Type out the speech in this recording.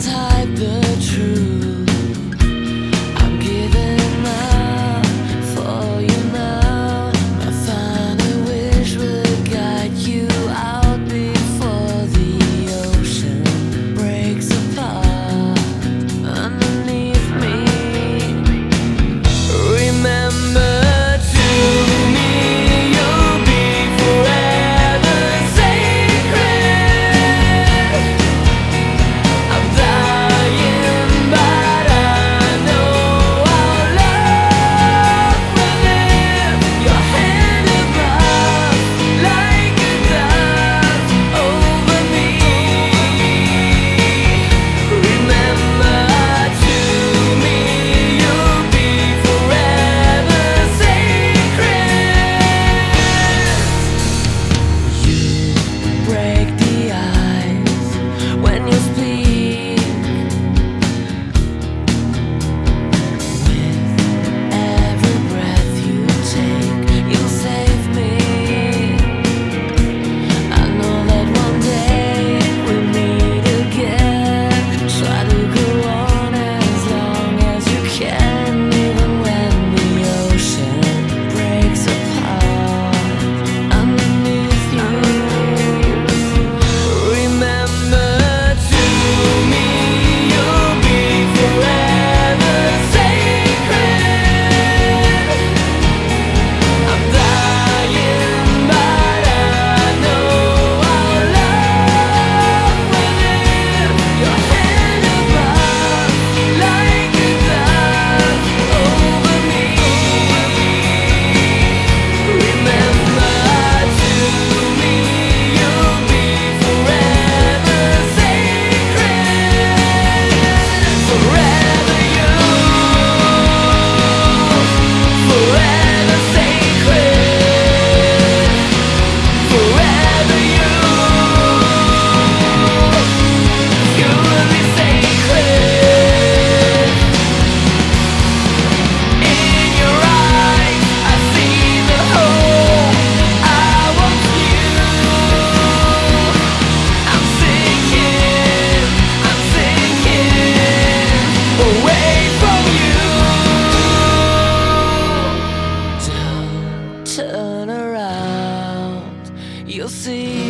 sometimes. see